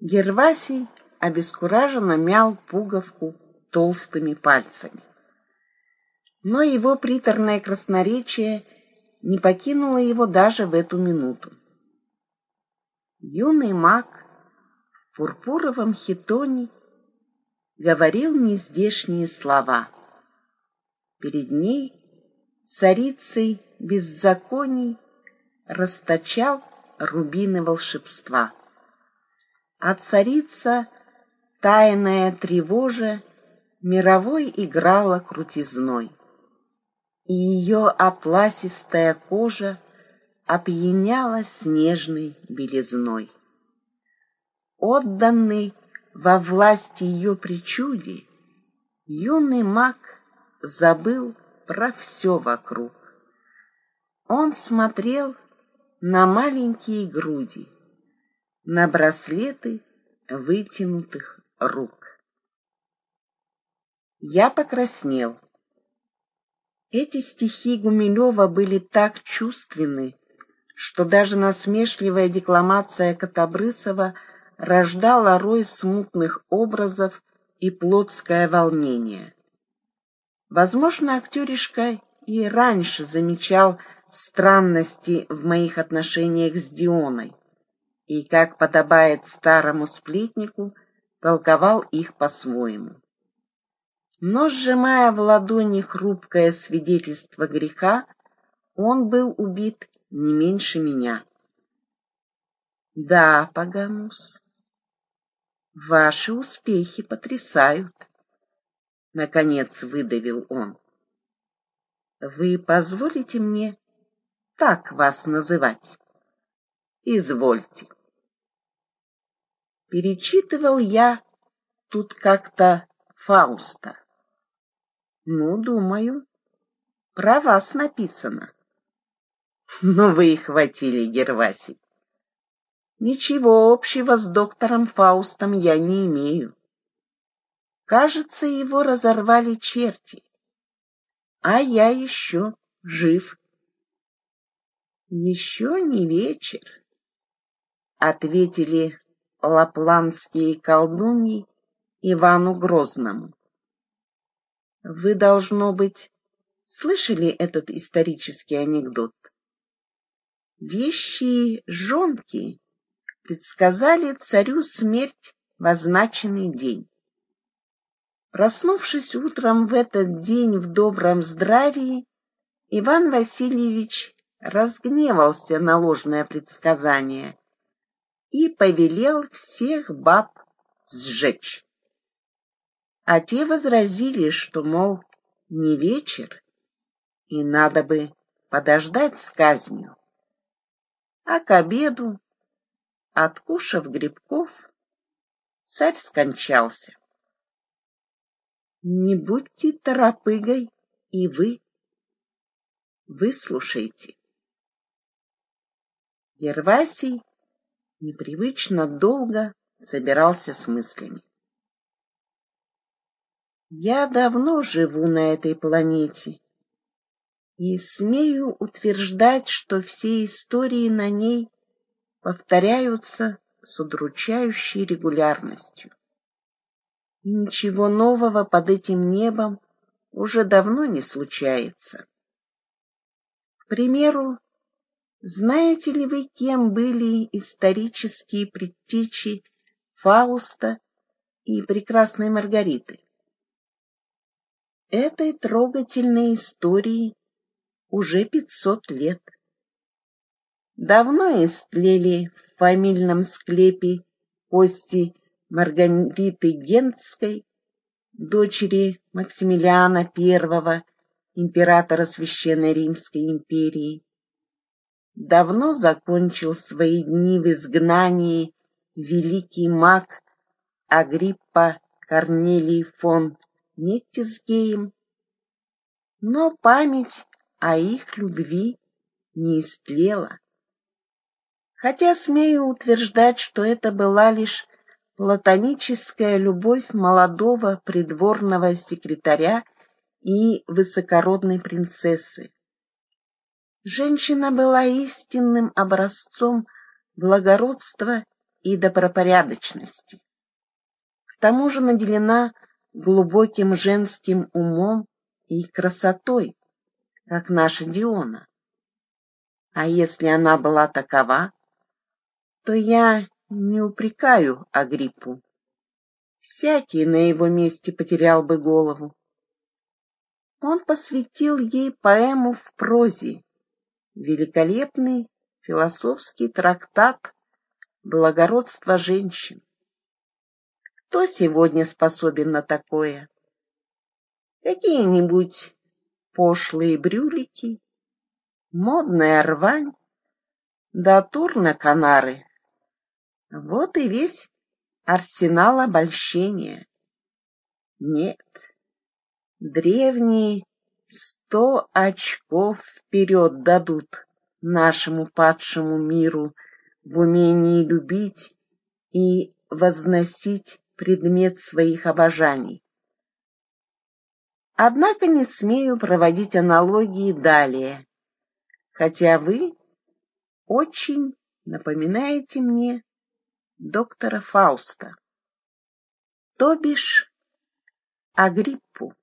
Гервасий обескураженно мял пуговку толстыми пальцами. Но его приторное красноречие не покинуло его даже в эту минуту. Юный маг в пурпуровом хитоне говорил нездешние слова. Перед ней, царицей беззаконий, расточал рубины волшебства. А царица, тайная тревожа, мировой играла крутизной. И ее атласистая кожа опьяняла снежной белизной. Отданный во власть ее причуди, юный маг забыл про все вокруг. Он смотрел на маленькие груди, на браслеты вытянутых рук. Я покраснел. Эти стихи Гумилева были так чувственны, что даже насмешливая декламация Котобрысова рождала рой смутных образов и плотское волнение. Возможно, актеришка и раньше замечал странности в моих отношениях с Дионой и, как подобает старому сплетнику, толковал их по-своему. Но, сжимая в ладони хрупкое свидетельство греха, он был убит не меньше меня. Да, Паганус, ваши успехи потрясают, наконец выдавил он. Вы позволите мне так вас называть? Извольте. Перечитывал я тут как-то Фауста. Ну, думаю, про вас написано. Но вы их хватили, Гервасий. Ничего общего с доктором Фаустом я не имею. Кажется, его разорвали черти, а я еще жив. Еще не вечер, ответили лапландские колдуньи Ивану Грозному. Вы, должно быть, слышали этот исторический анекдот? Вещи жонки предсказали царю смерть в означенный день. Проснувшись утром в этот день в добром здравии, Иван Васильевич разгневался на ложное предсказание и повелел всех баб сжечь. А те возразили, что, мол, не вечер, и надо бы подождать с казнью а к обеду, откушав грибков, царь скончался. Не будьте торопыгой и вы. Выслушайте. Ервасий непривычно долго собирался с мыслями. Я давно живу на этой планете и смею утверждать, что все истории на ней повторяются с удручающей регулярностью. И ничего нового под этим небом уже давно не случается. К примеру, знаете ли вы, кем были исторические предтечи Фауста и прекрасной Маргариты? Этой трогательной истории уже пятьсот лет. Давно истлели в фамильном склепе кости Маргариты Гентской, дочери Максимилиана I, императора Священной Римской империи. Давно закончил свои дни в изгнании великий маг Агриппа Корнелий фон Неттисгейм, но память а их любви не истлела. Хотя смею утверждать, что это была лишь платоническая любовь молодого придворного секретаря и высокородной принцессы. Женщина была истинным образцом благородства и добропорядочности. К тому же наделена глубоким женским умом и красотой, как наша Диона. А если она была такова, то я не упрекаю Агриппу. Всякий на его месте потерял бы голову. Он посвятил ей поэму в прозе, великолепный философский трактат «Благородство женщин». Кто сегодня способен на такое? Какие-нибудь пошлые брюлики, модная рвань, да тур на Канары. Вот и весь арсенал обольщения. Нет, древние сто очков вперед дадут нашему падшему миру в умении любить и возносить предмет своих обожаний. Однако не смею проводить аналогии далее, хотя вы очень напоминаете мне доктора Фауста, то бишь Агриппу.